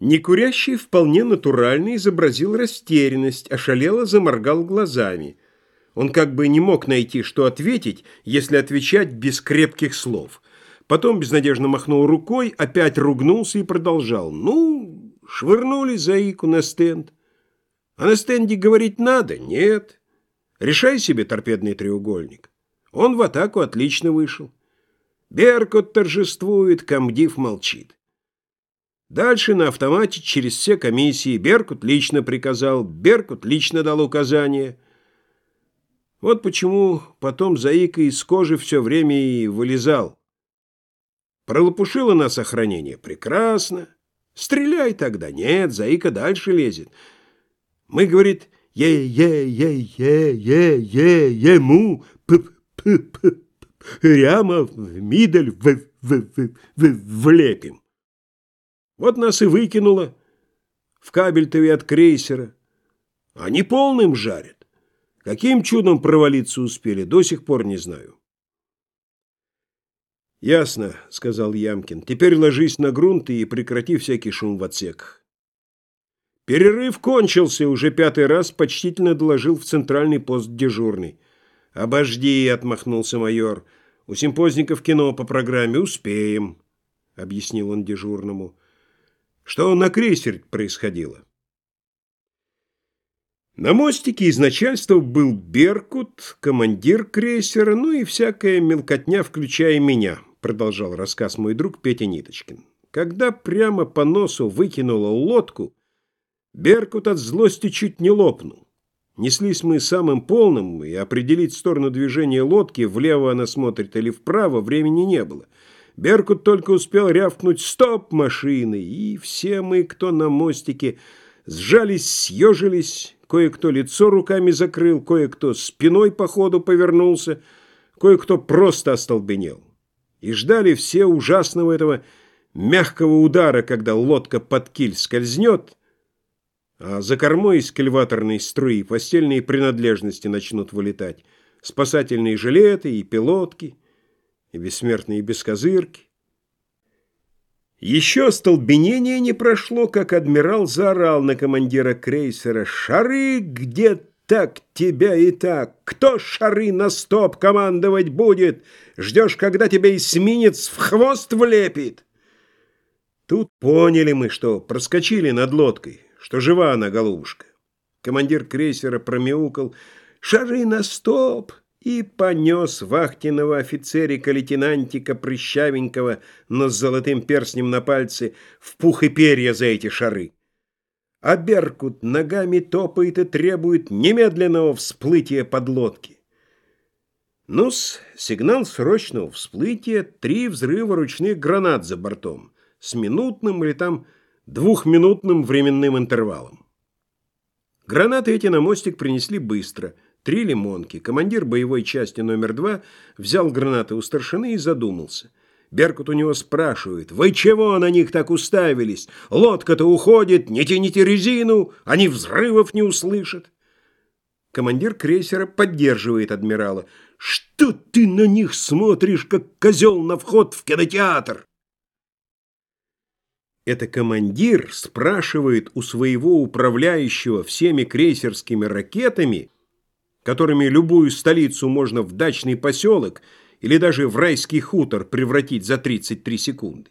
Некурящий вполне натурально изобразил растерянность, ошалело заморгал глазами. Он как бы не мог найти, что ответить, если отвечать без крепких слов. Потом безнадежно махнул рукой, опять ругнулся и продолжал. «Ну, швырнули заику на стенд. А на стенде говорить надо? Нет. Решай себе торпедный треугольник. Он в атаку отлично вышел. Беркут торжествует, комдив молчит. Дальше на автомате через все комиссии Беркут лично приказал, Беркут лично дал указания. Вот почему потом Заика из кожи все время и вылезал. Пролопушило нас охранение. Прекрасно. Стреляй тогда. Нет, Заика дальше лезет. Мы, говорит, е-е-е-е-е-е ему п п п прямо в мидель в в в в влепим. Вот нас и выкинуло в кабельтове от крейсера. Они полным жарят. Каким чудом провалиться успели, до сих пор не знаю. «Ясно», — сказал Ямкин. «Теперь ложись на грунт и прекрати всякий шум в отсеках». «Перерыв кончился», — уже пятый раз почтительно доложил в центральный пост дежурный. «Обожди», — отмахнулся майор. «У симпозников кино по программе успеем», — объяснил он дежурному. Что на крейсере происходило? На мостике из начальства был Беркут, командир крейсера, ну и всякая мелкотня, включая меня, продолжал рассказ мой друг Петя Ниточкин. Когда прямо по носу выкинула лодку, Беркут от злости чуть не лопнул. Неслись мы самым полным, и определить сторону движения лодки, влево она смотрит или вправо, времени не было – Беркут только успел рявкнуть «Стоп, машины!» И все мы, кто на мостике, сжались, съежились, кое-кто лицо руками закрыл, кое-кто спиной по ходу повернулся, кое-кто просто остолбенел. И ждали все ужасного этого мягкого удара, когда лодка под киль скользнет, а за кормой из кильваторной струи постельные принадлежности начнут вылетать, спасательные жилеты и пилотки — и бессмертные бескозырки. Еще столбенение не прошло, как адмирал заорал на командира крейсера «Шары где так тебя и так? Кто шары на стоп командовать будет? Ждешь, когда тебя эсминец в хвост влепит?» Тут поняли мы, что проскочили над лодкой, что жива она, голубушка. Командир крейсера промяукал «Шары на стоп!» И понес вахтенного офицерика-лейтенантика Прыщавенького, но с золотым перстнем на пальце, в пух и перья за эти шары. А Беркут ногами топает и требует немедленного всплытия подлодки. Ну-с, сигнал срочного всплытия — три взрыва ручных гранат за бортом с минутным или там двухминутным временным интервалом. Гранаты эти на мостик принесли быстро — Три лимонки. Командир боевой части номер два взял гранаты у старшины и задумался. Беркут у него спрашивает, «Вы чего на них так уставились? Лодка-то уходит, не тяните резину, они взрывов не услышат». Командир крейсера поддерживает адмирала. «Что ты на них смотришь, как козел на вход в кинотеатр?» Это командир спрашивает у своего управляющего всеми крейсерскими ракетами, которыми любую столицу можно в дачный поселок или даже в райский хутор превратить за 33 секунды.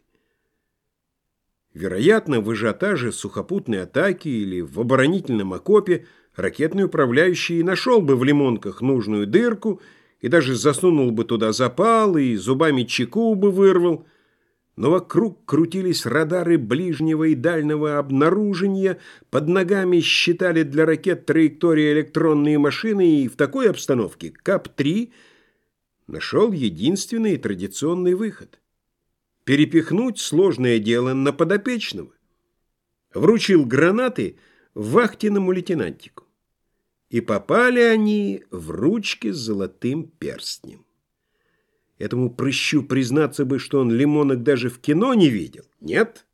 Вероятно, в ажиотаже сухопутной атаки или в оборонительном окопе ракетный управляющий нашел бы в лимонках нужную дырку и даже засунул бы туда запал и зубами чеку бы вырвал – но вокруг крутились радары ближнего и дальнего обнаружения, под ногами считали для ракет траектории электронные машины, и в такой обстановке КАП-3 нашел единственный традиционный выход – перепихнуть сложное дело на подопечного. Вручил гранаты вахтенному лейтенантику. И попали они в ручки с золотым перстнем. Этому прыщу признаться бы, что он лимонок даже в кино не видел. Нет.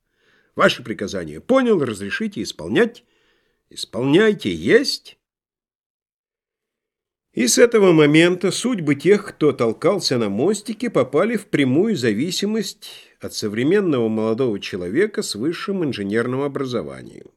Ваше приказание понял, разрешите исполнять. Исполняйте, есть. И с этого момента судьбы тех, кто толкался на мостике, попали в прямую зависимость от современного молодого человека с высшим инженерным образованием.